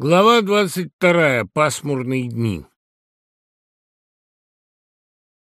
Глава двадцать вторая. Пасмурные дни.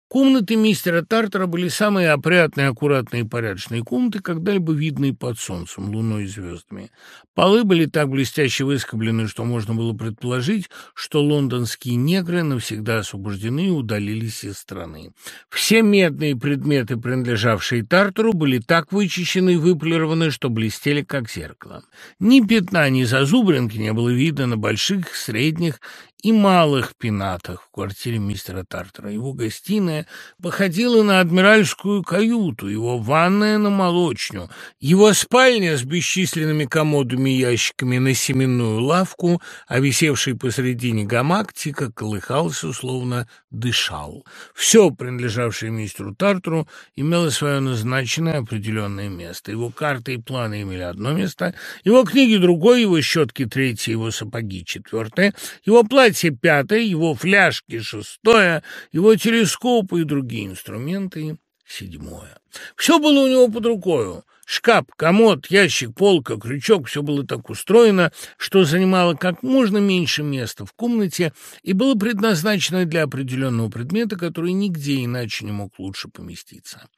Комнаты мистера Тартера были самые опрятные, аккуратные и порядочные комнаты, когда-либо видные под солнцем, луной и звездами. Полы были так блестяще выскоблены, что можно было предположить, что лондонские негры навсегда освобождены и удалились из страны. Все медные предметы, принадлежавшие Тартеру, были так вычищены и выполированы, что блестели как зеркало. Ни пятна, ни зазубринки не было видно на больших, средних и малых пенатах в квартире мистера Тартера. Его гостиная походила на адмиральскую каюту, его ванная на молочню, его спальня с бесчисленными комодами и ящиками на семенную лавку, а висевший посредине гамак тихо колыхался, словно дышал. Все, принадлежавшее мистеру Тартеру, имело свое назначенное определенное место. Его карты и планы имели одно место, его книги другое, его щетки третье, его сапоги четвертое, его платье платье пятое, его фляжки шестое, его телескопы и другие инструменты седьмое. Все было у него под рукою. Шкаф, комод, ящик, полка, крючок — все было так устроено, что занимало как можно меньше места в комнате и было предназначено для определенного предмета, который нигде иначе не мог лучше поместиться.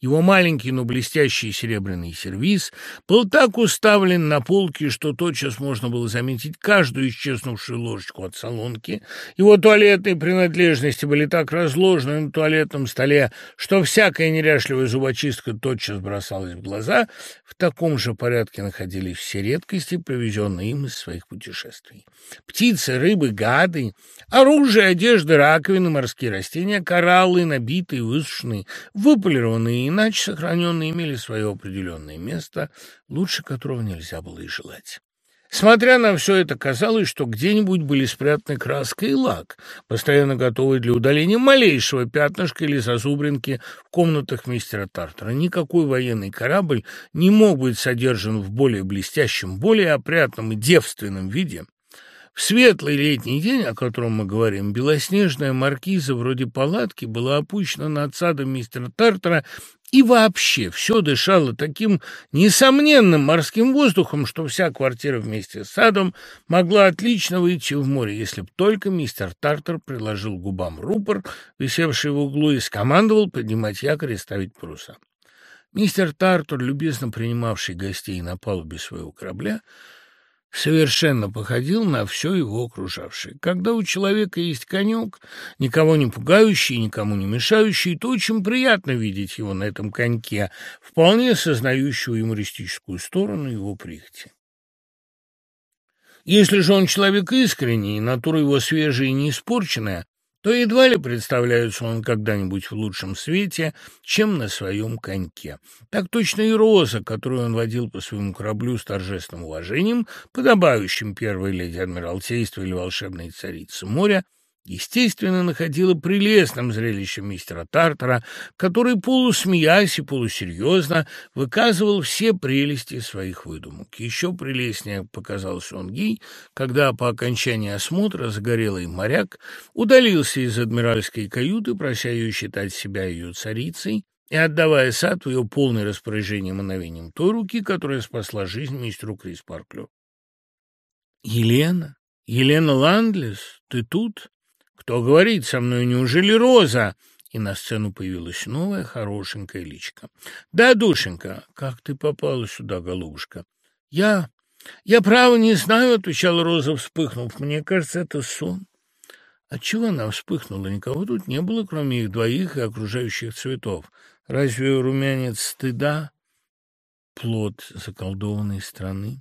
Его маленький, но блестящий серебряный сервиз был так уставлен на полке, что тотчас можно было заметить каждую исчезнувшую ложечку от солонки. Его туалетные принадлежности были так разложены на туалетном столе, что всякая неряшливая зубочистка тотчас бросалась в глаза. В таком же порядке находились все редкости, привезенные им из своих путешествий. Птицы, рыбы, гады, оружие, одежда, раковины, морские растения, кораллы, набитые, высушенные, выполированные, иначе сохраненные имели свое определенное место, лучше которого нельзя было и желать. Смотря на все это, казалось, что где-нибудь были спрятаны краска и лак, постоянно готовые для удаления малейшего пятнышка или зазубринки в комнатах мистера Тартера. Никакой военный корабль не мог быть содержан в более блестящем, более опрятном и девственном виде. В светлый летний день, о котором мы говорим, белоснежная маркиза вроде палатки была опущена над садом мистера Тартера, и вообще все дышало таким несомненным морским воздухом, что вся квартира вместе с садом могла отлично выйти в море, если б только мистер Тартер приложил губам рупор, висевший в углу, и скомандовал поднимать якорь и ставить паруса. Мистер Тартер, любезно принимавший гостей на палубе своего корабля, совершенно походил на все его окружавшее. Когда у человека есть конек, никого не пугающий, никому не мешающий, то очень приятно видеть его на этом коньке, вполне сознающего юмористическую сторону его прихоти. Если же он человек искренний, натура его свежая и не испорченная, то едва ли представляется он когда-нибудь в лучшем свете, чем на своем коньке. Так точно и Роза, которую он водил по своему кораблю с торжественным уважением, подобающим первой леди Адмиралтейства или волшебной царицы моря, естественно, находила прелестным зрелищем мистера Тартера, который, полусмеясь и полусерьезно, выказывал все прелести своих выдумок. Еще прелестнее показался он ей, когда по окончании осмотра загорелый моряк удалился из адмиральской каюты, прося ее считать себя ее царицей, и отдавая сад в ее полное распоряжение мановением той руки, которая спасла жизнь мистеру Крис Парклю. «Елена? Елена Ландлес, ты тут?» «Кто говорит со мной? Неужели Роза?» И на сцену появилась новая хорошенькая личка. «Да, душенька, как ты попала сюда, голубушка?» «Я... я право не знаю», — отвечала Роза, вспыхнув. «Мне кажется, это сон». Отчего она вспыхнула? Никого тут не было, кроме их двоих и окружающих цветов. Разве румянец стыда — плод заколдованной страны?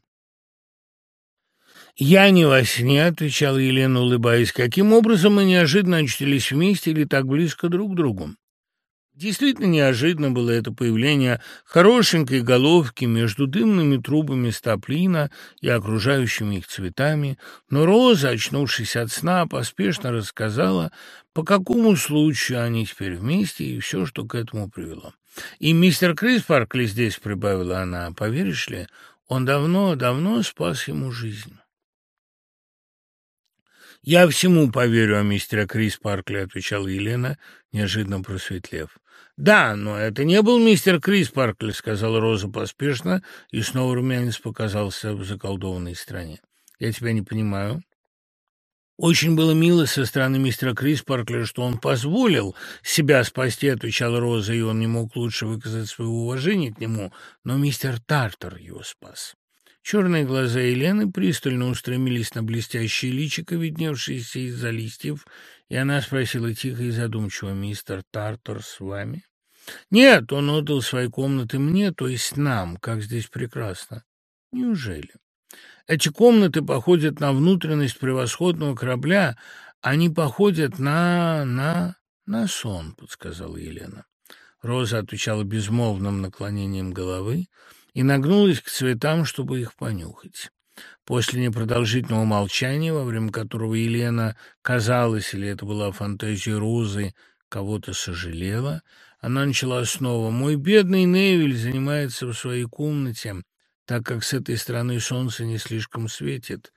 «Я не во сне», — отвечала Елена, улыбаясь. «Каким образом мы неожиданно очутились вместе или так близко друг к другу?» Действительно неожиданно было это появление хорошенькой головки между дымными трубами стаплина и окружающими их цветами, но Роза, очнувшись от сна, поспешно рассказала, по какому случаю они теперь вместе и все, что к этому привело. «И мистер Крис Паркли здесь», — прибавила она, — «поверишь ли, он давно-давно спас ему жизнь». «Я всему поверю о мистере Крис Паркли», — отвечала Елена, неожиданно просветлев. «Да, но это не был мистер Крис Паркли», — сказала Роза поспешно, и снова румянец показался в заколдованной стране. Я тебя не понимаю». «Очень было мило со стороны мистера Крис Паркля, что он позволил себя спасти», — отвечала Роза, и он не мог лучше выказать своего уважения к нему, но мистер Тартер его спас. Черные глаза Елены пристально устремились на блестящее личико, видневшееся из-за листьев, и она спросила тихо и задумчиво, «Мистер Тартер с вами?» «Нет, он отдал свои комнаты мне, то есть нам, как здесь прекрасно». «Неужели?» Эти комнаты походят на внутренность превосходного корабля, они походят на... на... на сон, — подсказала Елена. Роза отвечала безмолвным наклонением головы и нагнулась к цветам, чтобы их понюхать. После непродолжительного молчания, во время которого Елена, казалось, или это была фантазия Розы, кого-то сожалела, она начала снова. «Мой бедный Невиль занимается в своей комнате так как с этой стороны солнце не слишком светит.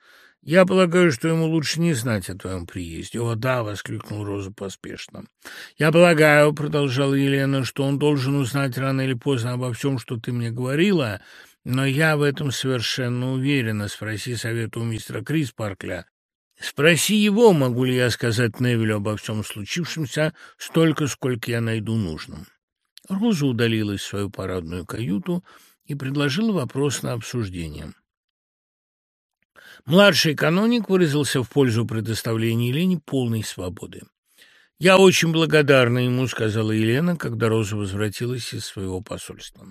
Я полагаю, что ему лучше не знать о твоем приезде. — О, да! — воскликнул Роза поспешно. — Я полагаю, — продолжала Елена, — что он должен узнать рано или поздно обо всем, что ты мне говорила, но я в этом совершенно уверена. Спроси совета у мистера Крис Паркля. Спроси его, могу ли я сказать Невилю обо всем случившемся столько, сколько я найду нужным. Роза удалилась в свою парадную каюту, — и предложил вопрос на обсуждение. Младший каноник выразился в пользу предоставления Елене полной свободы. «Я очень благодарна ему», — сказала Елена, когда Роза возвратилась из своего посольства.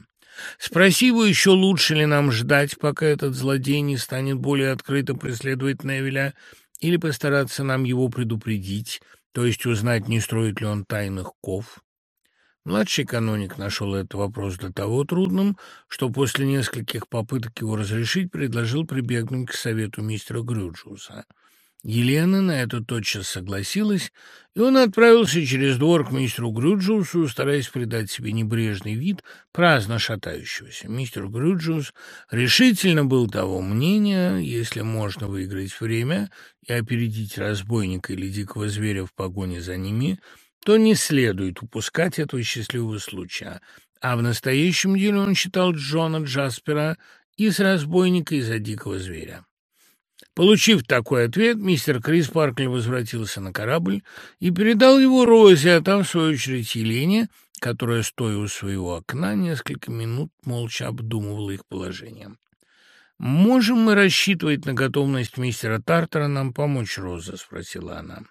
«Спроси его, еще лучше ли нам ждать, пока этот злодей не станет более открыто преследовать Невеля, или постараться нам его предупредить, то есть узнать, не строит ли он тайных ков». Младший каноник нашел этот вопрос до того трудным, что после нескольких попыток его разрешить предложил прибегнуть к совету мистера Грюджуса. Елена на это тотчас согласилась, и он отправился через двор к мистеру Грюджусу, стараясь придать себе небрежный вид праздно шатающегося. Мистер Грюджус решительно был того мнения, если можно выиграть время и опередить разбойника или дикого зверя в погоне за ними – то не следует упускать этого счастливого случая. А в настоящем деле он считал Джона Джаспера из разбойника, из-за дикого зверя. Получив такой ответ, мистер Крис Паркли возвратился на корабль и передал его Розе, а там, в свою очередь, Елене, которая, стоя у своего окна, несколько минут молча обдумывала их положение. «Можем мы рассчитывать на готовность мистера Тартера нам помочь, Роза?» — спросила она.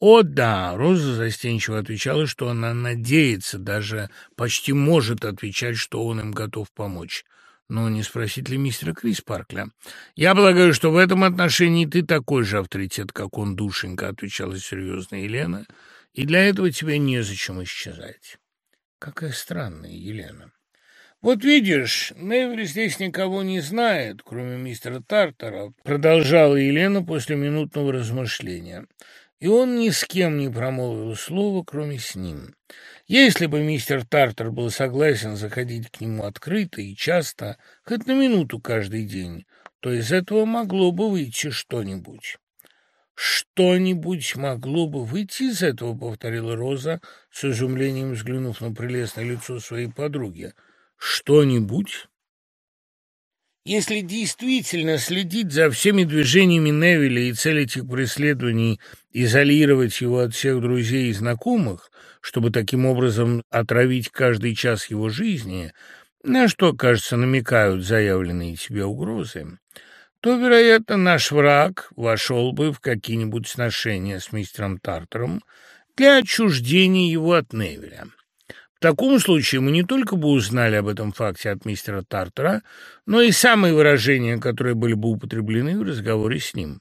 «О, да!» — Роза застенчиво отвечала, что она надеется, даже почти может отвечать, что он им готов помочь. Но не спросить ли мистера Крис Паркля? «Я полагаю, что в этом отношении ты такой же авторитет, как он, душенька», — отвечала серьезно Елена, «и для этого тебе незачем исчезать». Какая странная Елена. «Вот видишь, Невель здесь никого не знает, кроме мистера Тартера», — продолжала Елена после минутного размышления и он ни с кем не промолвил слова, кроме с ним. Если бы мистер Тартер был согласен заходить к нему открыто и часто, хоть на минуту каждый день, то из этого могло бы выйти что-нибудь. «Что-нибудь могло бы выйти из этого», — повторила Роза, с изумлением взглянув на прелестное лицо своей подруги. «Что-нибудь?» Если действительно следить за всеми движениями Невилля и целить их преследований изолировать его от всех друзей и знакомых, чтобы таким образом отравить каждый час его жизни, на что, кажется, намекают заявленные тебе угрозы, то, вероятно, наш враг вошел бы в какие-нибудь сношения с мистером Тартером для отчуждения его от Невеля. В таком случае мы не только бы узнали об этом факте от мистера Тартера, но и самые выражения, которые были бы употреблены в разговоре с ним.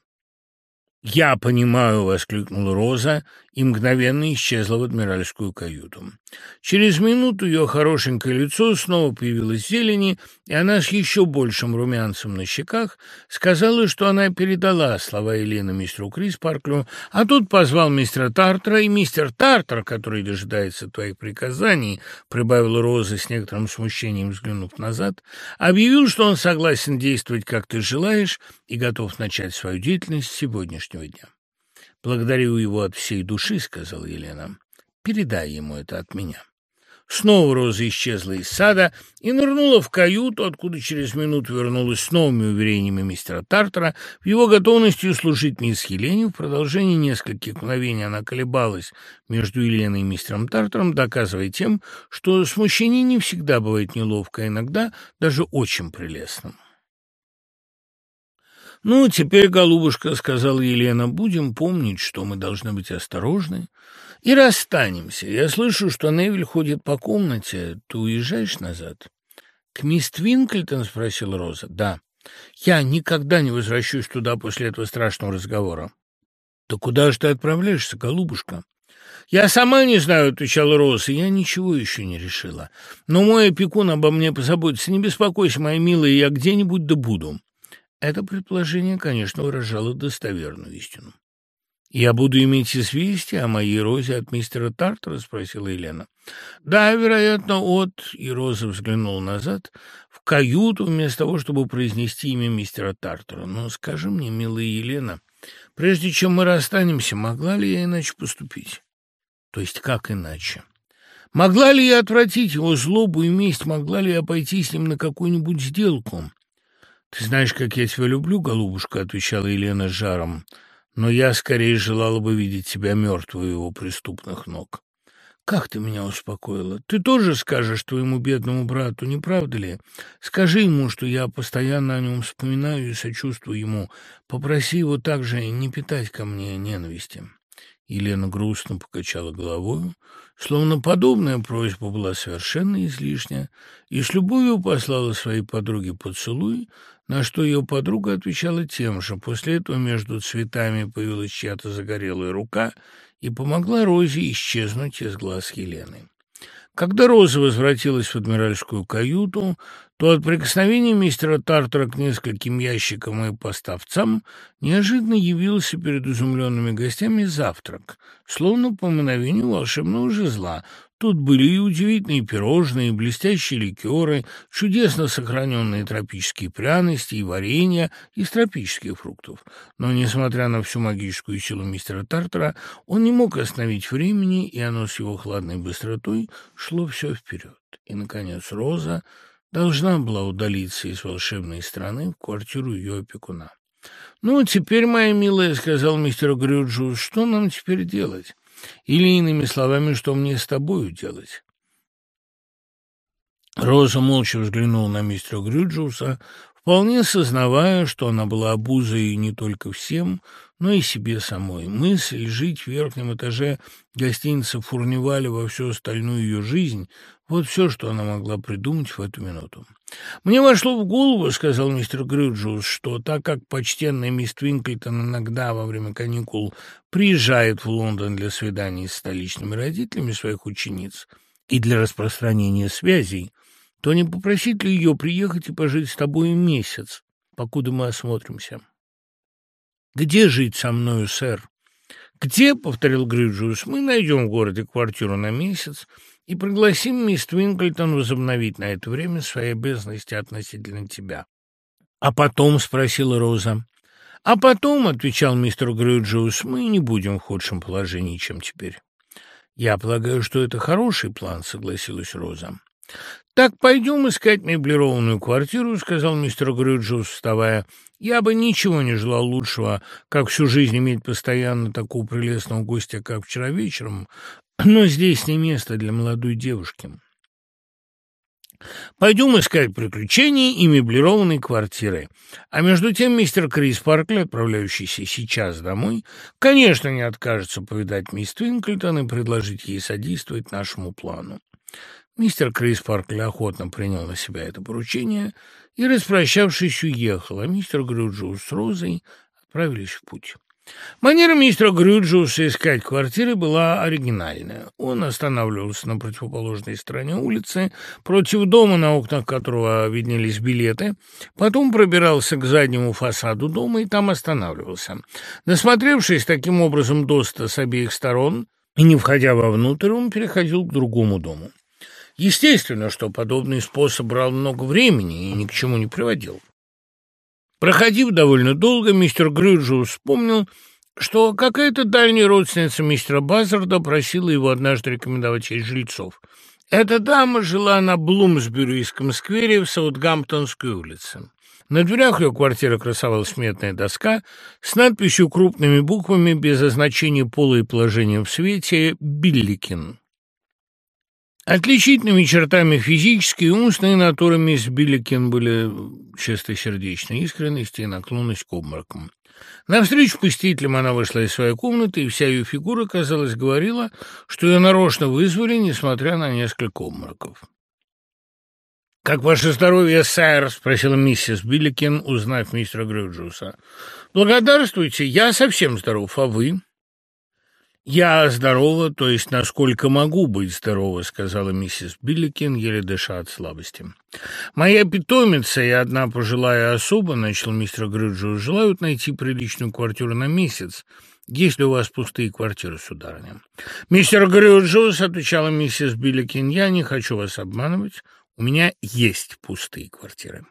«Я понимаю», — воскликнула Роза и мгновенно исчезла в адмиральскую каюту. Через минуту ее хорошенькое лицо снова появилось в зелени, и она с еще большим румянцем на щеках сказала, что она передала слова Елены мистеру Крис Парклю, а тут позвал мистера Тартера, и мистер Тартер, который дожидается твоих приказаний, прибавила Роза с некоторым смущением, взглянув назад, объявил, что он согласен действовать, как ты желаешь, и готов начать свою деятельность с сегодняшнего дня. «Благодарю его от всей души», — сказала Елена. «Передай ему это от меня». Снова Роза исчезла из сада и нырнула в каюту, откуда через минуту вернулась с новыми уверениями мистера Тартера в его готовности служить мисс Елене. В продолжении нескольких мгновений она колебалась между Еленой и мистером Тартером, доказывая тем, что смущение не всегда бывает неловко, а иногда даже очень прелестным. «Ну, теперь, голубушка, — сказала Елена, — будем помнить, что мы должны быть осторожны и расстанемся. Я слышу, что Невиль ходит по комнате. Ты уезжаешь назад?» «К мисс Твинклтон?» — спросила Роза. «Да. Я никогда не возвращусь туда после этого страшного разговора». «Да куда же ты отправляешься, голубушка?» «Я сама не знаю», — отвечала Роза, — «я ничего еще не решила. Но мой опекун обо мне позаботится. Не беспокойся, моя милая, я где-нибудь да буду». Это предположение, конечно, выражало достоверную истину. «Я буду иметь известие о моей Розе от мистера Тартера?» — спросила Елена. «Да, вероятно, от...» — и Роза взглянула назад в каюту вместо того, чтобы произнести имя мистера Тартера. «Но скажи мне, милая Елена, прежде чем мы расстанемся, могла ли я иначе поступить?» «То есть как иначе?» «Могла ли я отвратить его злобу и месть? Могла ли я пойти с ним на какую-нибудь сделку?» «Ты знаешь, как я тебя люблю, голубушка», — отвечала Елена с жаром, «но я скорее желала бы видеть тебя мертвую у преступных ног». «Как ты меня успокоила? Ты тоже скажешь твоему бедному брату, не правда ли? Скажи ему, что я постоянно о нем вспоминаю и сочувствую ему. Попроси его также не питать ко мне ненависти». Елена грустно покачала головой, словно подобная просьба была совершенно излишня, и с любовью послала своей подруге поцелуй, на что ее подруга отвечала тем же. После этого между цветами появилась чья-то загорелая рука и помогла Розе исчезнуть из глаз Елены. Когда Роза возвратилась в адмиральскую каюту, то от прикосновения мистера Тартера к нескольким ящикам и поставцам неожиданно явился перед изумленными гостями завтрак, словно по мгновению волшебного жезла, Тут были и удивительные пирожные, и блестящие ликеры, чудесно сохраненные тропические пряности и варенья из тропических фруктов. Но, несмотря на всю магическую силу мистера Тартера, он не мог остановить времени, и оно с его хладной быстротой шло все вперед. И, наконец, Роза должна была удалиться из волшебной страны в квартиру ее опекуна. «Ну, теперь, моя милая, — сказал мистер Грюджу, — что нам теперь делать?» Или, иными словами, что мне с тобою делать? Роза молча взглянула на мистера Грюджуса, вполне сознавая, что она была обузой не только всем, но и себе самой. Мысль жить в верхнем этаже гостиницы Фурниваля во всю остальную ее жизнь — вот все, что она могла придумать в эту минуту. «Мне вошло в голову, — сказал мистер Грюджус, — что так как почтенная мисс Твинклтон иногда во время каникул приезжает в Лондон для свиданий с столичными родителями своих учениц и для распространения связей, то не попросить ли ее приехать и пожить с тобой месяц, покуда мы осмотримся?» «Где жить со мною, сэр?» «Где?» — повторил Грюджус. «Мы найдем в городе квартиру на месяц» и пригласим мисс Твинклтон возобновить на это время свои обязанности относительно тебя». «А потом?» — спросила Роза. «А потом», — отвечал мистер Грюджиус, — «мы не будем в худшем положении, чем теперь». «Я полагаю, что это хороший план», — согласилась Роза. «Так пойдем искать меблированную квартиру», — сказал мистер Грюджиус, вставая. «Я бы ничего не желал лучшего, как всю жизнь иметь постоянно такого прелестного гостя, как вчера вечером, но здесь не место для молодой девушки. Пойдем искать приключений и меблированной квартиры. А между тем мистер Крис Паркли, отправляющийся сейчас домой, конечно, не откажется повидать мисс Твинклтон и предложить ей содействовать нашему плану. Мистер Крис Паркли охотно принял на себя это поручение и, распрощавшись, уехал, а мистер Грюджоу с Розой отправились в путь. Манера мистера Грюджиуса искать квартиры была оригинальная. Он останавливался на противоположной стороне улицы, против дома, на окнах которого виднелись билеты, потом пробирался к заднему фасаду дома и там останавливался. Насмотревшись таким образом доста с обеих сторон и не входя вовнутрь, он переходил к другому дому. Естественно, что подобный способ брал много времени и ни к чему не приводил. Проходив довольно долго, мистер Грюджу вспомнил, что какая-то дальняя родственница мистера Базарда просила его однажды рекомендовать ей жильцов. Эта дама жила на Блумсбюрийском сквере в Саутгамптонской улице. На дверях ее квартиры красовалась метная доска с надписью крупными буквами без означения пола и положения в свете «Билликин». Отличительными чертами физической и умственной натуры мисс Билликин были чистосердечная искренность и наклонность к обморокам. Навстречу посетителям она вышла из своей комнаты, и вся ее фигура, казалось, говорила, что ее нарочно вызвали, несмотря на несколько обмороков. «Как ваше здоровье, сэр?» — спросила миссис Билликин, узнав мистера Грюджуса. «Благодарствуйте, я совсем здоров, а вы?» «Я здорова, то есть насколько могу быть здорова», — сказала миссис Билликин, еле дыша от слабости. «Моя питомица и одна пожилая особа, — начал мистер Грюджус, — желают найти приличную квартиру на месяц, есть ли у вас пустые квартиры, сударыня?» «Мистер Грюджус», — отвечала миссис Билликин, — «я не хочу вас обманывать, у меня есть пустые квартиры».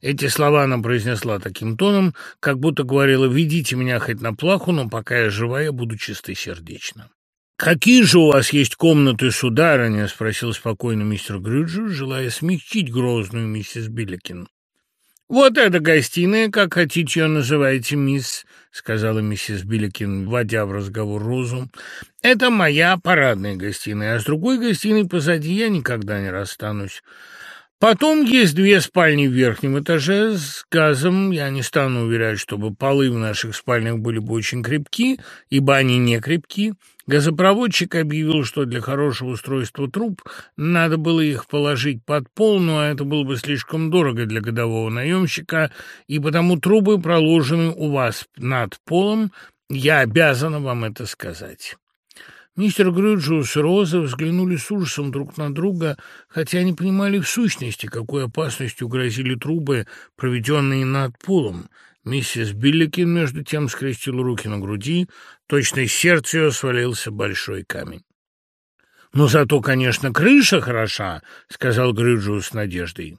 Эти слова она произнесла таким тоном, как будто говорила «Ведите меня хоть на плаху, но пока я жива, я буду чистосердечна». «Какие же у вас есть комнаты, сударыня?» — спросил спокойно мистер Грюджу, желая смягчить грозную миссис Билликин. «Вот эта гостиная, как хотите ее называйте, мисс», — сказала миссис Билликин, вводя в разговор Розу. «Это моя парадная гостиная, а с другой гостиной позади я никогда не расстанусь. Потом есть две спальни в верхнем этаже с газом. Я не стану уверять, чтобы полы в наших спальнях были бы очень крепки, ибо они не крепки. Газопроводчик объявил, что для хорошего устройства труб надо было их положить под пол, но это было бы слишком дорого для годового наемщика, и потому трубы проложены у вас над полом. Я обязана вам это сказать. Мистер Грюджиус и Роза взглянули с ужасом друг на друга, хотя не понимали в сущности, какой опасностью грозили трубы, проведенные над полом. Миссис Билликин, между тем, скрестила руки на груди, точно из сердца ее свалился большой камень. «Но зато, конечно, крыша хороша», — сказал Грюджиус с надеждой.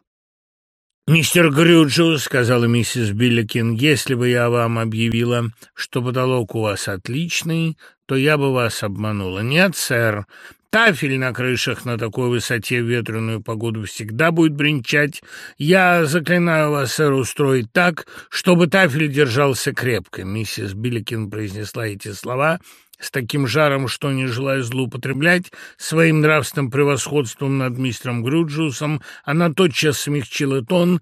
«Мистер Грюджиус», — сказала миссис Билликин, — «если бы я вам объявила, что потолок у вас отличный, то я бы вас обманула. Нет, сэр, Тафель на крышах на такой высоте в ветреную погоду всегда будет бренчать. Я заклинаю вас, сэр, устроить так, чтобы тафель держался крепко. Миссис Билликин произнесла эти слова с таким жаром, что, не желая злоупотреблять своим нравственным превосходством над мистером Грюджусом, она тотчас смягчила тон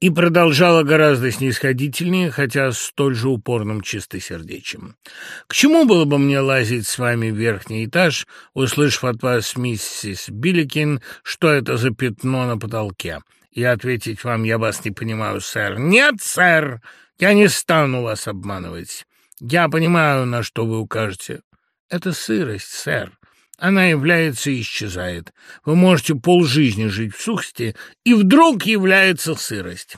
и продолжала гораздо снисходительнее, хотя столь же упорным чистосердечием. «К чему было бы мне лазить с вами в верхний этаж, услышав от вас, миссис Билликин, что это за пятно на потолке?» И ответить вам, я вас не понимаю, сэр. «Нет, сэр, я не стану вас обманывать. Я понимаю, на что вы укажете. Это сырость, сэр. Она является и исчезает. Вы можете полжизни жить в сухости, и вдруг является сырость.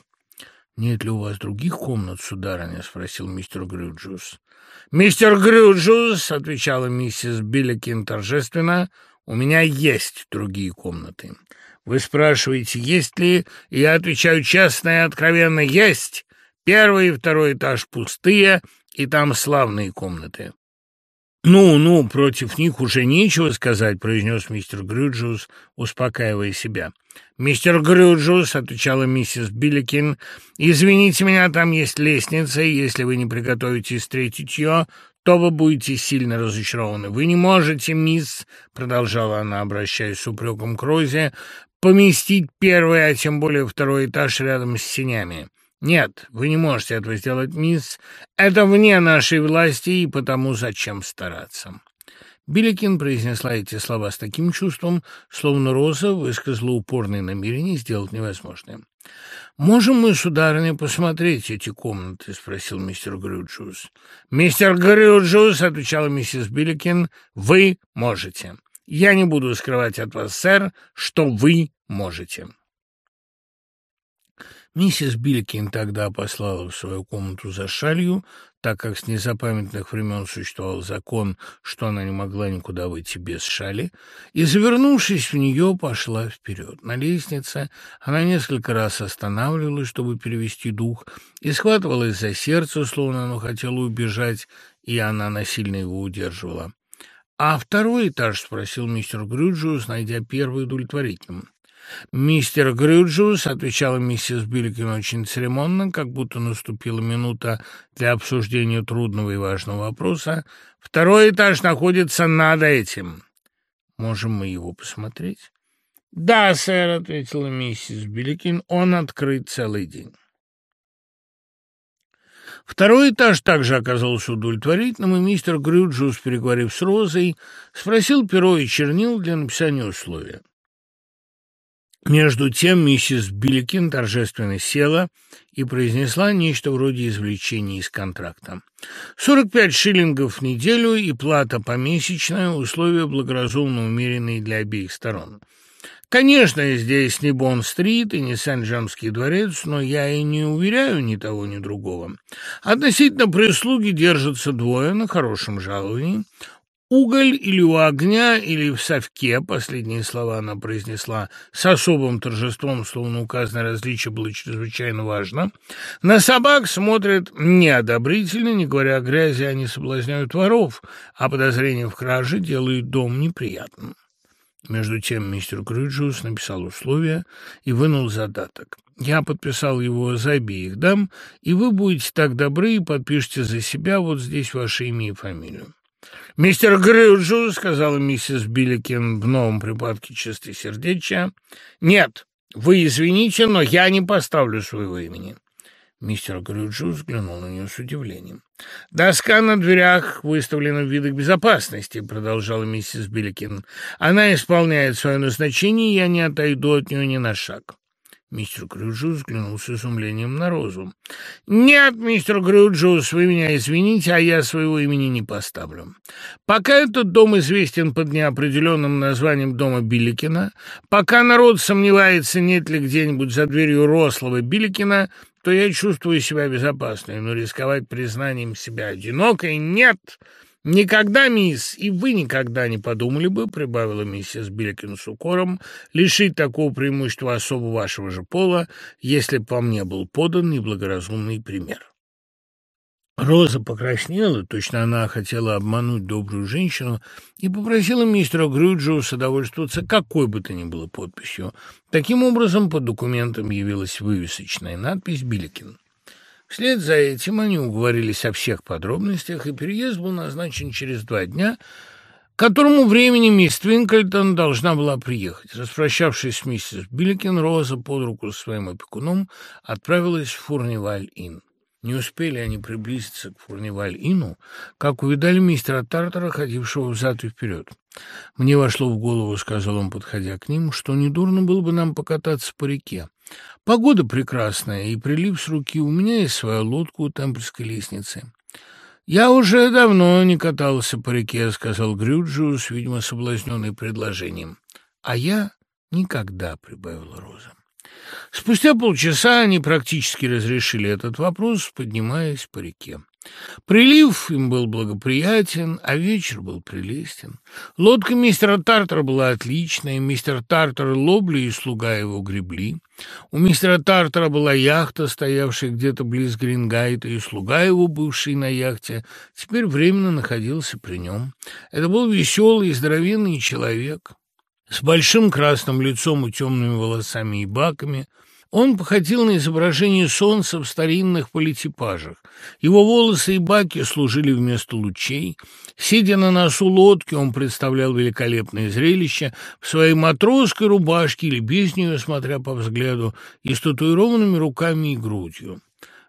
— Нет ли у вас других комнат, сударыня? — спросил мистер Грюджус. — Мистер Грюджус, — отвечала миссис Билликин торжественно, — у меня есть другие комнаты. Вы спрашиваете, есть ли, и я отвечаю честно и откровенно, есть. Первый и второй этаж пустые, и там славные комнаты. «Ну, ну, против них уже нечего сказать», — произнес мистер Грюджус, успокаивая себя. «Мистер Грюджус», — отвечала миссис Билликин, — «извините меня, там есть лестница, и если вы не приготовитесь встретить ее, то вы будете сильно разочарованы. Вы не можете, мисс», — продолжала она, обращаясь с упреком к Розе, — «поместить первый, а тем более второй этаж рядом с сенями. «Нет, вы не можете этого сделать, мисс. Это вне нашей власти, и потому зачем стараться?» Билликин произнесла эти слова с таким чувством, словно Роза высказала упорное намерение сделать невозможное. «Можем мы, сударыня, посмотреть эти комнаты?» — спросил мистер Грюджус. «Мистер Грюджус», — отвечала миссис Билликин, — «вы можете. Я не буду скрывать от вас, сэр, что вы можете». Миссис Билькин тогда послала в свою комнату за шалью, так как с незапамятных времен существовал закон, что она не могла никуда выйти без шали, и, завернувшись в нее, пошла вперед. На лестнице она несколько раз останавливалась, чтобы перевести дух, и схватывалась за сердце, словно оно хотело убежать, и она насильно его удерживала. «А второй этаж?» — спросил мистер Грюджиус, найдя первый удовлетворительным. «Мистер Грюджиус», — отвечала миссис Билликин очень церемонно, как будто наступила минута для обсуждения трудного и важного вопроса, «второй этаж находится над этим. Можем мы его посмотреть?» «Да, сэр», — ответила миссис Билликин, — «он открыт целый день». Второй этаж также оказался удовлетворительным, и мистер Грюджиус, переговорив с Розой, спросил перо и чернил для написания условия. Между тем миссис Билликин торжественно села и произнесла нечто вроде извлечения из контракта. «Сорок пять шиллингов в неделю и плата помесячная, условия благоразумно умеренные для обеих сторон». Конечно, здесь не Бонн-стрит и не Сент-Джемский дворец, но я и не уверяю ни того, ни другого. Относительно прислуги держатся двое на хорошем жаловании. Уголь или у огня, или в совке, последние слова она произнесла с особым торжеством, словно указанное различие было чрезвычайно важно. На собак смотрят неодобрительно, не говоря о грязи, они соблазняют воров, а подозрение в краже делают дом неприятным. Между тем мистер Грюджиус написал условия и вынул задаток. Я подписал его за обеих дам, и вы будете так добры и подпишите за себя вот здесь ваше имя и фамилию. «Мистер Грюджу», — сказала миссис Билликин в новом припадке чистосердечия, — «нет, вы извините, но я не поставлю своего имени». Мистер Грюджу взглянул на нее с удивлением. «Доска на дверях выставлена в видах безопасности», — продолжала миссис Билликин. «Она исполняет свое назначение, я не отойду от нее ни на шаг». Мистер Грюджус взглянул с изумлением на Розу. «Нет, мистер Грюджус, вы меня извините, а я своего имени не поставлю. Пока этот дом известен под неопределенным названием дома Билликина, пока народ сомневается, нет ли где-нибудь за дверью рослого Билликина, то я чувствую себя безопасной, но рисковать признанием себя одинокой нет. Никогда, мисс, и вы никогда не подумали бы, прибавила миссис Билликин с укором, лишить такого преимущества особо вашего же пола, если бы вам не был подан неблагоразумный пример. Роза покраснела, точно она хотела обмануть добрую женщину, и попросила мистера Грюджиуса довольствоваться какой бы то ни было подписью. Таким образом, под документом явилась вывесочная надпись «Биликин». Вслед за этим они уговорились о всех подробностях, и переезд был назначен через два дня, к которому времени мисс Твинкельтон должна была приехать. Распрощавшись с миссис Билликин, Роза под руку с своим опекуном отправилась в Фурниваль-Инн. Не успели они приблизиться к Фурниваль-Ину, как увидали мистера Тартера, ходившего взад и вперед. «Мне вошло в голову, — сказал он, подходя к ним, — что недурно было бы нам покататься по реке. Погода прекрасная, и прилив с руки у меня есть своя лодка у Темпльской лестницы». «Я уже давно не катался по реке», — сказал Грюджиус, видимо, соблазненный предложением. «А я никогда», — прибавила Роза. Спустя полчаса они практически разрешили этот вопрос, поднимаясь по реке. Прилив им был благоприятен, а вечер был прелестен. Лодка мистера Тартера была отличная, мистер Тартер, Лобли и слуга его гребли. У мистера Тартера была яхта, стоявшая где-то близ Грингайта, и слуга его, бывший на яхте, теперь временно находился при нем. Это был веселый и здоровенный человек с большим красным лицом и темными волосами и баками. Он походил на изображение солнца в старинных политипажах. Его волосы и баки служили вместо лучей. Сидя на носу лодки, он представлял великолепное зрелище в своей матросской рубашке или без нее, смотря по взгляду, и с татуированными руками и грудью.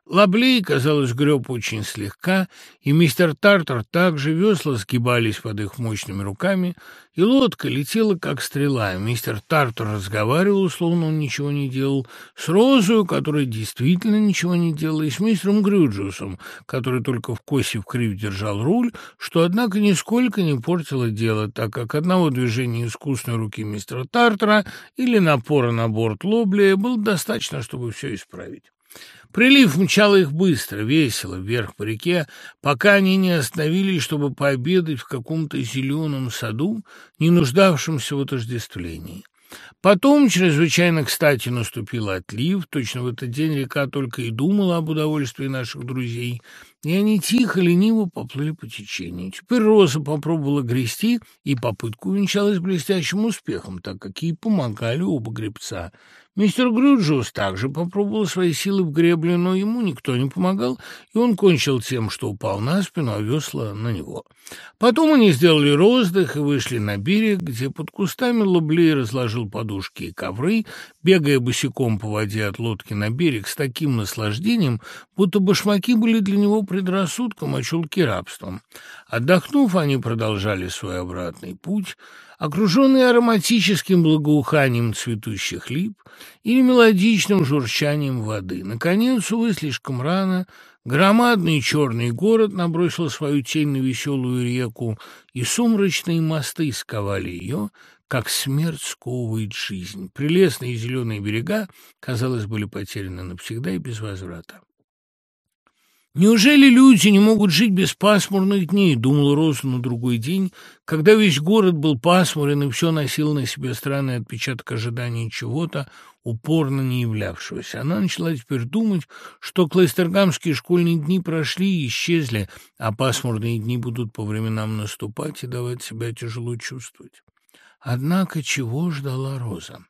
Лаблей, казалось, греб очень слегка, и мистер Тартер также весла сгибались под их мощными руками, и лодка летела, как стрела. Мистер Тартер разговаривал, словно он ничего не делал, с Розою, которая действительно ничего не делала, и с мистером Грюджусом, который только в косе в крив держал руль, что, однако, нисколько не портило дело, так как одного движения искусной руки мистера Тартера или напора на борт Лоблия было достаточно, чтобы все исправить. Прилив мчал их быстро, весело, вверх по реке, пока они не остановились, чтобы пообедать в каком-то зеленом саду, не нуждавшемся в отождествлении. Потом, чрезвычайно кстати, наступил отлив. Точно в этот день река только и думала об удовольствии наших друзей. и они тихо, лениво поплыли по течению. Теперь Роза попробовала грести, и попытка увенчалась блестящим успехом, так как ей помогали оба гребца. Мистер Грюджиус также попробовал свои силы в гребле, но ему никто не помогал, и он кончил тем, что упал на спину, а весла на него. Потом они сделали роздых и вышли на берег, где под кустами Лублей разложил подушки и ковры, бегая босиком по воде от лодки на берег с таким наслаждением, будто башмаки были для него предрассудком, а чулки рабством. Отдохнув, они продолжали свой обратный путь — окруженный ароматическим благоуханием цветущих лип или мелодичным журчанием воды. Наконец, увы, слишком рано, громадный черный город набросил свою тень на веселую реку, и сумрачные мосты сковали ее, как смерть сковывает жизнь. Прелестные зеленые берега, казалось, были потеряны навсегда и без возврата. «Неужели люди не могут жить без пасмурных дней?» — думал Роза на другой день, когда весь город был пасмурен и все носил на себе странный отпечаток ожидания чего-то, упорно не являвшегося. Она начала теперь думать, что клайстергамские школьные дни прошли и исчезли, а пасмурные дни будут по временам наступать и давать себя тяжело чувствовать. Однако чего ждала Роза?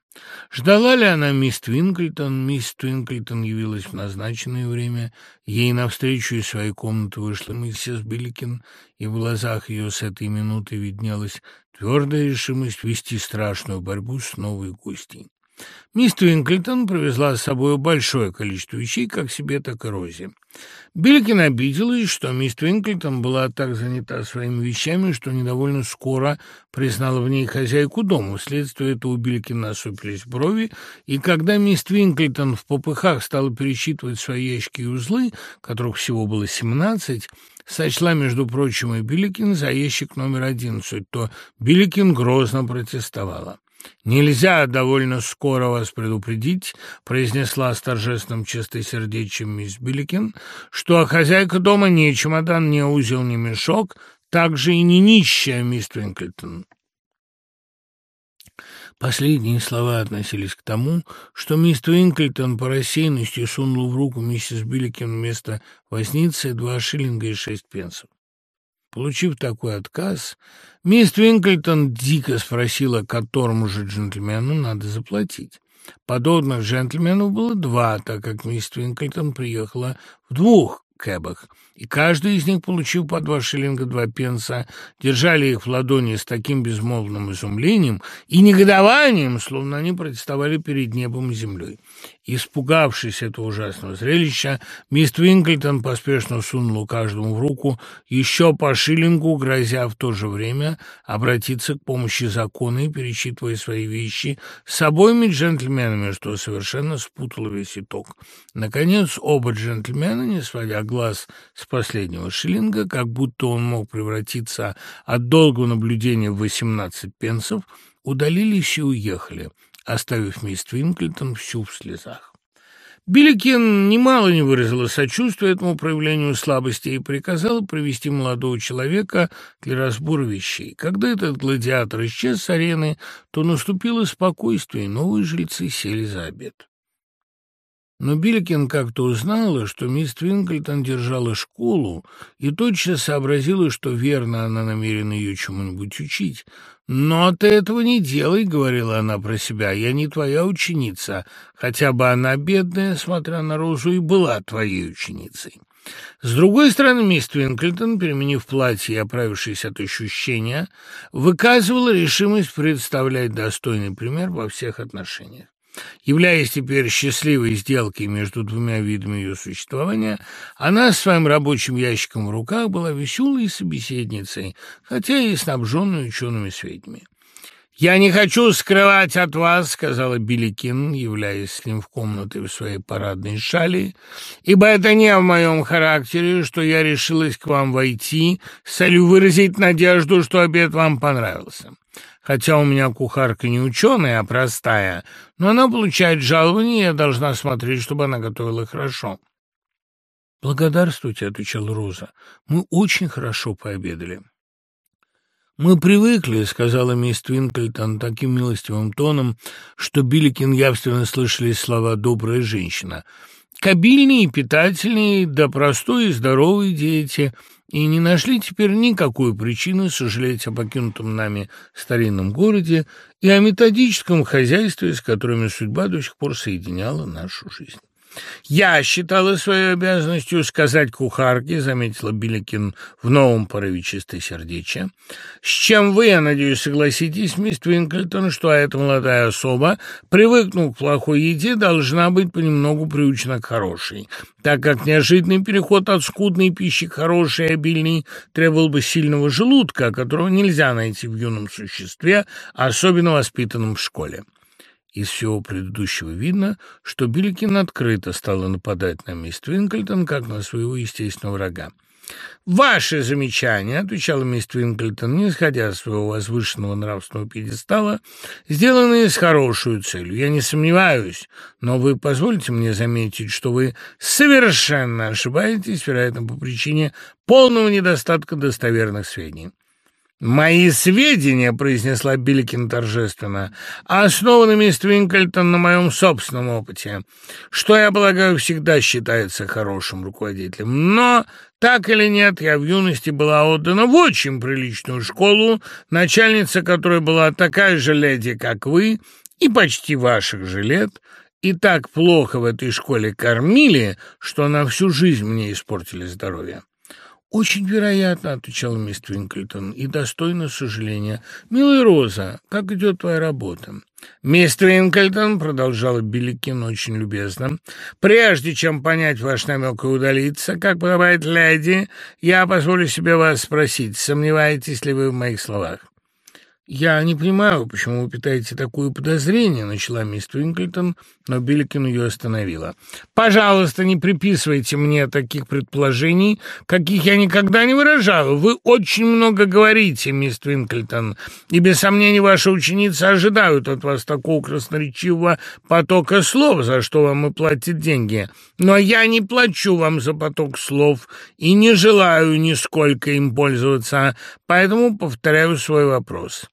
Ждала ли она мисс Твинклтон? Мисс Твинклтон явилась в назначенное время. Ей навстречу из своей комнаты вышла миссис Билликин, и в глазах ее с этой минуты виднелась твердая решимость вести страшную борьбу с новой гостьей. Мисс Твинклтон привезла с собой большое количество вещей, как себе, так и Розе. Билликин обиделась, что мисс Твинклтон была так занята своими вещами, что недовольно скоро признала в ней хозяйку дома. Вследствие этого у Билликина насупились брови, и когда мисс Твинклтон в попыхах стала пересчитывать свои ящики и узлы, которых всего было семнадцать, сочла, между прочим, и Билликин за ящик номер одиннадцать, то Билликин грозно протестовала. «Нельзя довольно скоро вас предупредить», — произнесла с торжественным чистосердечием мисс Билликин, «что хозяйка дома ни чемодан, ни узел, ни мешок, также и не нищая мисс Твинклтон». Последние слова относились к тому, что мисс Твинклтон по рассеянности сунула в руку миссис Билликин вместо возницы два шиллинга и шесть пенсов. Получив такой отказ, мисс Твинклтон дико спросила, которому же джентльмену надо заплатить. Подобных джентльменов было два, так как мисс Твинклтон приехала в двух кэбах, и каждый из них, получив по два шиллинга два пенса, держали их в ладони с таким безмолвным изумлением и негодованием, словно они протестовали перед небом и землей. Испугавшись этого ужасного зрелища, мисс Твинклтон поспешно сунула каждому в руку еще по шиллингу, грозя в то же время обратиться к помощи закона и перечитывая свои вещи с обоими джентльменами, что совершенно спутало весь итог. Наконец, оба джентльмена, не сводя глаз с последнего шиллинга, как будто он мог превратиться от долгого наблюдения в восемнадцать пенсов, удалились и уехали — оставив мисс Твинклтон всю в слезах. Билликин немало не выразила сочувствия этому проявлению слабости и приказала привести молодого человека для разбора вещей. Когда этот гладиатор исчез с арены, то наступило спокойствие, и новые жильцы сели за обед. Но Билликин как-то узнала, что мисс Твинклтон держала школу, и тотчас сообразила, что верно она намерена ее чему-нибудь учить. «Но ты этого не делай», — говорила она про себя, — «я не твоя ученица, хотя бы она, бедная, смотря на Розу, и была твоей ученицей». С другой стороны, мисс Твинклтон, переменив платье и оправившись от ощущения, выказывала решимость представлять достойный пример во всех отношениях. Являясь теперь счастливой сделкой между двумя видами ее существования, она с своим рабочим ящиком в руках была веселой собеседницей, хотя и снабженной учеными сведениями. «Я не хочу скрывать от вас», — сказала Биликин, являясь с ним в комнате в своей парадной шали, «ибо это не в моем характере, что я решилась к вам войти с целью выразить надежду, что обед вам понравился. Хотя у меня кухарка не ученая, а простая, но она получает жалование, и я должна смотреть, чтобы она готовила хорошо». «Благодарствуйте», — отвечала Роза, — «мы очень хорошо пообедали». «Мы привыкли», — сказала мисс Твинклтон таким милостивым тоном, что Билликин явственно слышали слова «добрая женщина». кабильные питательные, да простой и здоровой диете, и не нашли теперь никакой причины сожалеть о покинутом нами старинном городе и о методическом хозяйстве, с которыми судьба до сих пор соединяла нашу жизнь. «Я считала своей обязанностью сказать кухарке», — заметила Биликин в новом порыве чистосердечия, «с чем вы, я надеюсь, согласитесь, мисс Твинклтон, что эта молодая особа, привыкнув к плохой еде, должна быть понемногу приучена к хорошей, так как неожиданный переход от скудной пищи к хорошей и обильной требовал бы сильного желудка, которого нельзя найти в юном существе, особенно воспитанном в школе. Из всего предыдущего видно, что Билликин открыто стала нападать на мисс Твинклтон, как на своего естественного врага. «Ваши замечания», — отвечала мисс Твинклтон, не сходя с своего возвышенного нравственного пьедестала, сделанные с хорошей целью. Я не сомневаюсь, но вы позвольте мне заметить, что вы совершенно ошибаетесь, вероятно, по причине полного недостатка достоверных сведений. «Мои сведения», — произнесла Билликин торжественно, — «основаны, мисс Твинкельтон, на моем собственном опыте, что, я полагаю, всегда считается хорошим руководителем. Но, так или нет, я в юности была отдана в очень приличную школу, начальница которой была такая же леди, как вы, и почти ваших же лет, и так плохо в этой школе кормили, что на всю жизнь мне испортили здоровье». «Очень вероятно», — отвечала мисс Твинклтон, — «и достойно сожаления. Милая Роза, как идет твоя работа?» «Мисс Твинклтон», — продолжала Билликин очень любезно, — «прежде чем понять ваш намек и удалиться, как подобает леди, я позволю себе вас спросить, сомневаетесь ли вы в моих словах?» «Я не понимаю, почему вы питаете такое подозрение», — начала мисс Твинклтон, но Билликин ее остановила. «Пожалуйста, не приписывайте мне таких предположений, каких я никогда не выражала. Вы очень много говорите, мисс Твинклтон, и без сомнения ваши ученицы ожидают от вас такого красноречивого потока слов, за что вам и платят деньги. Но я не плачу вам за поток слов и не желаю нисколько им пользоваться, поэтому повторяю свой вопрос».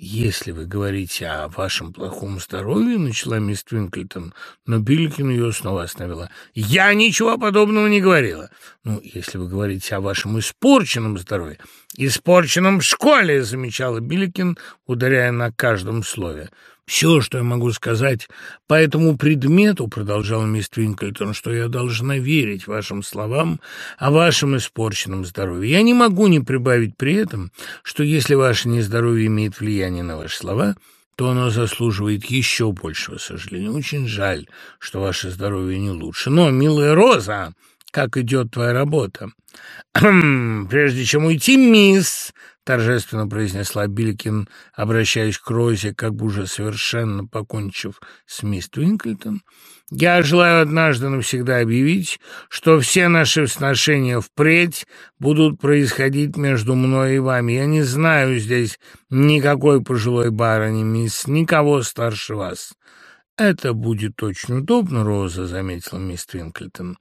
«Если вы говорите о вашем плохом здоровье», — начала мисс Твинклтон, но Билликин ее снова остановила. «Я ничего подобного не говорила. Ну, если вы говорите о вашем испорченном здоровье...» «Испорченном в школе», — замечала Билликин, ударяя на каждом слове. «Все, что я могу сказать по этому предмету, — продолжал мисс Твинклтон, — что я должна верить вашим словам о вашем испорченном здоровье. Я не могу не прибавить при этом, что если ваше нездоровье имеет влияние на ваши слова, то оно заслуживает еще большего сожаления. Очень жаль, что ваше здоровье не лучше. Но, милая Роза, как идет твоя работа?» «Прежде чем уйти, мисс, торжественно произнесла Билькин, обращаясь к Розе, как бы уже совершенно покончив с мисс Твинклтон. «Я желаю однажды навсегда объявить, что все наши сношения впредь будут происходить между мной и вами. Я не знаю здесь никакой пожилой барыни, мисс, никого старше вас. «Это будет очень удобно, Роза», — заметила мисс Твинклтон.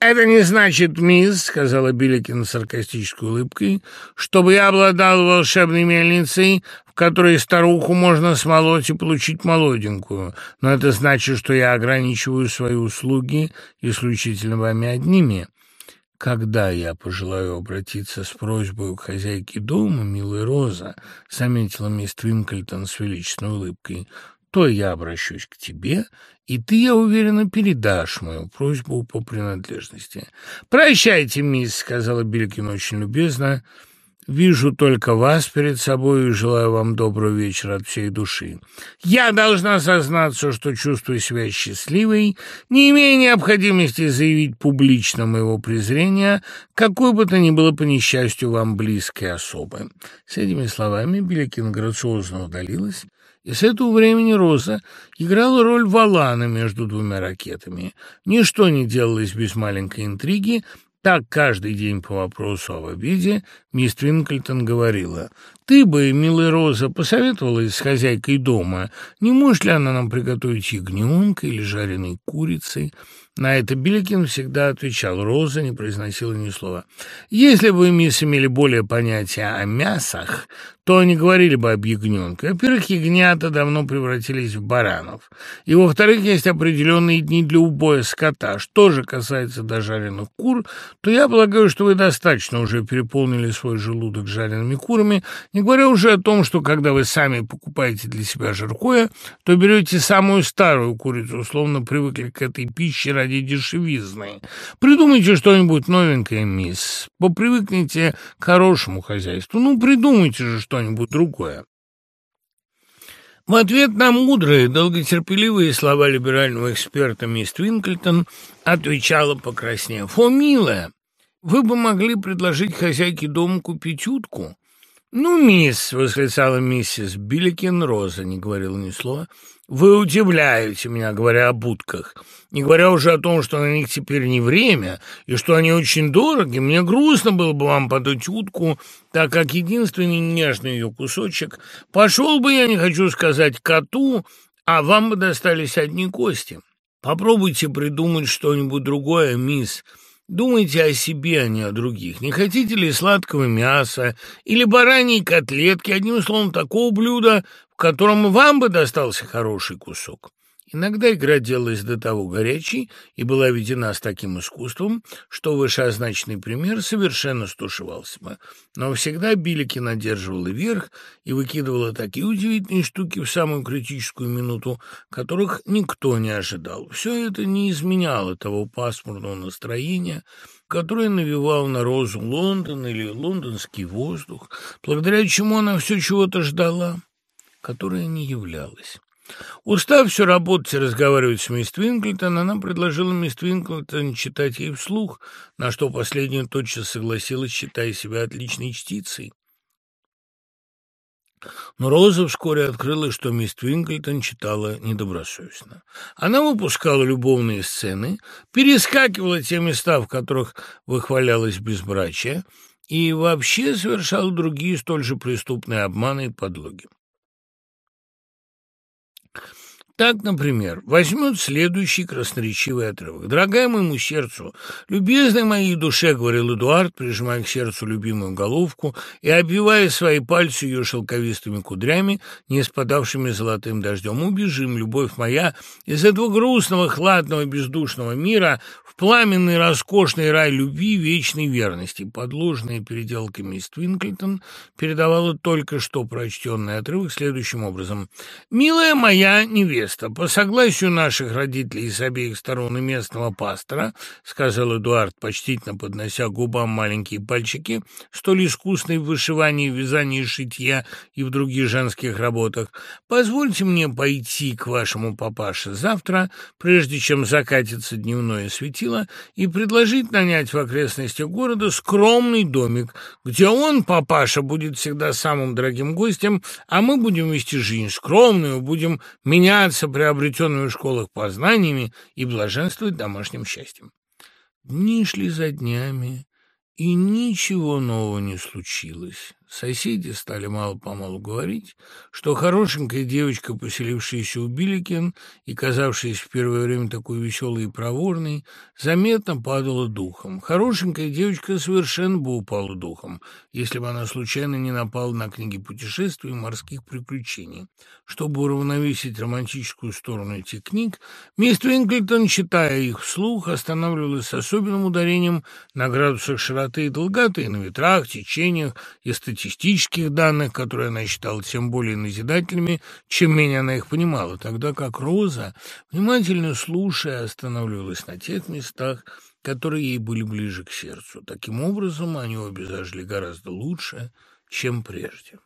«Это не значит, мисс», — сказала Билликин с саркастической улыбкой, «чтобы я обладал волшебной мельницей, в которой старуху можно смолоть и получить молоденькую, но это значит, что я ограничиваю свои услуги исключительно вами одними». «Когда я пожелаю обратиться с просьбой к хозяйке дома, милая Роза», — заметила мисс Твинклтон с величественной улыбкой, — то я обращусь к тебе, и ты, я уверена, передашь мою просьбу по принадлежности. «Прощайте, мисс», — сказала Билькин очень любезно, — «вижу только вас перед собой и желаю вам доброго вечера от всей души. Я должна сознаться, что чувствую себя счастливой, не имея необходимости заявить публично моего презрения, какой бы то ни было по несчастью вам близкой особы». С этими словами Билькин грациозно удалилась, и с этого времени Роза играла роль валана между двумя ракетами. Ничто не делалось без маленькой интриги, так каждый день по вопросу об обеде мисс Твинклтон говорила, «Ты бы, милая Роза, посоветовалась с хозяйкой дома, не может ли она нам приготовить ягненка или жареной курицей? На это Биликин всегда отвечал. Роза не произносила ни слова. «Если бы мисс, имели более понятия о мясах, то они говорили бы об ягненке. Во-первых, ягнята давно превратились в баранов. И, во-вторых, есть определенные дни для убоя скота. Что же касается дожаренных кур, то я полагаю, что вы достаточно уже переполнили свой желудок жареными курами, не говоря уже о том, что когда вы сами покупаете для себя жаркое, то берете самую старую курицу, условно привыкли к этой пище ради дешевизны. Придумайте что-нибудь новенькое, мисс. Попривыкните к хорошему хозяйству. Ну, придумайте же что-нибудь другое. В ответ на мудрые, долготерпеливые слова либерального эксперта мисс Твинклтон отвечала покраснев. «О, милая, вы бы могли предложить хозяйке дома купить утку?» «Ну, мисс», — восклицала миссис Билликин, Роза не говорила ни слова, — вы удивляете меня, говоря о будках. Не говоря уже о том, что на них теперь не время, и что они очень дороги, мне грустно было бы вам подать утку, так как единственный нежный ее кусочек пошел бы, я не хочу сказать, коту, а вам бы достались одни кости. Попробуйте придумать что-нибудь другое, мисс, Думайте о себе, а не о других. Не хотите ли сладкого мяса или бараньей котлетки, одним словом, такого блюда, в котором вам бы достался хороший кусок? Иногда игра делалась до того горячей и была ведена с таким искусством, что вышеозначенный пример совершенно стушевался бы. Но всегда Биликин одерживала верх и выкидывала такие удивительные штуки в самую критическую минуту, которых никто не ожидал. Все это не изменяло того пасмурного настроения, которое навевал на Розу Лондон или лондонский воздух, благодаря чему она все чего-то ждала, которое не являлось. Устав все работать и разговаривать с мисс Твинклтон, она предложила мисс Твинклтон читать ей вслух, на что последняя тотчас согласилась, считая себя отличной чтицей. Но Роза вскоре открыла, что мисс Твинклтон читала недобросовестно. Она выпускала любовные сцены, перескакивала те места, в которых выхвалялась безбрачие, и вообще совершала другие столь же преступные обманы и подлоги. Так, например, возьмет следующий красноречивый отрывок. «Дорогая моему сердцу, любезной моей душе», — говорил Эдуард, прижимая к сердцу любимую головку и обвивая свои пальцы ее шелковистыми кудрями, не спадавшими золотым дождем. «Убежим, любовь моя, из этого грустного, хладного, бездушного мира в пламенный, роскошный рай любви вечной верности». Подложная переделка мисс Твинклтон передавала только что прочтенный отрывок следующим образом. «Милая моя невеста, невеста. По согласию наших родителей с обеих сторон и местного пастора, сказал Эдуард, почтительно поднося губам маленькие пальчики, столь искусный в вышивании, вязании, шитья и в других женских работах, позвольте мне пойти к вашему папаше завтра, прежде чем закатится дневное светило, и предложить нанять в окрестностях города скромный домик, где он, папаша, будет всегда самым дорогим гостем, а мы будем вести жизнь скромную, будем меняться делиться приобретенными в школах познаниями и блаженствовать домашним счастьем. Дни шли за днями, и ничего нового не случилось. Соседи стали мало-помалу говорить, что хорошенькая девочка, поселившаяся у Биликин и казавшаяся в первое время такой веселой и проворной, заметно падала духом. Хорошенькая девочка совершенно бы упала духом, если бы она случайно не напала на книги путешествий и морских приключений. Чтобы уравновесить романтическую сторону этих книг, мисс Твинклтон, читая их вслух, останавливалась с особенным ударением на градусах широты и долготы, на ветрах, течениях, эстетических статистических данных, которые она считала тем более назидательными, чем менее она их понимала, тогда как Роза, внимательно слушая, останавливалась на тех местах, которые ей были ближе к сердцу. Таким образом, они обе зажили гораздо лучше, чем прежде.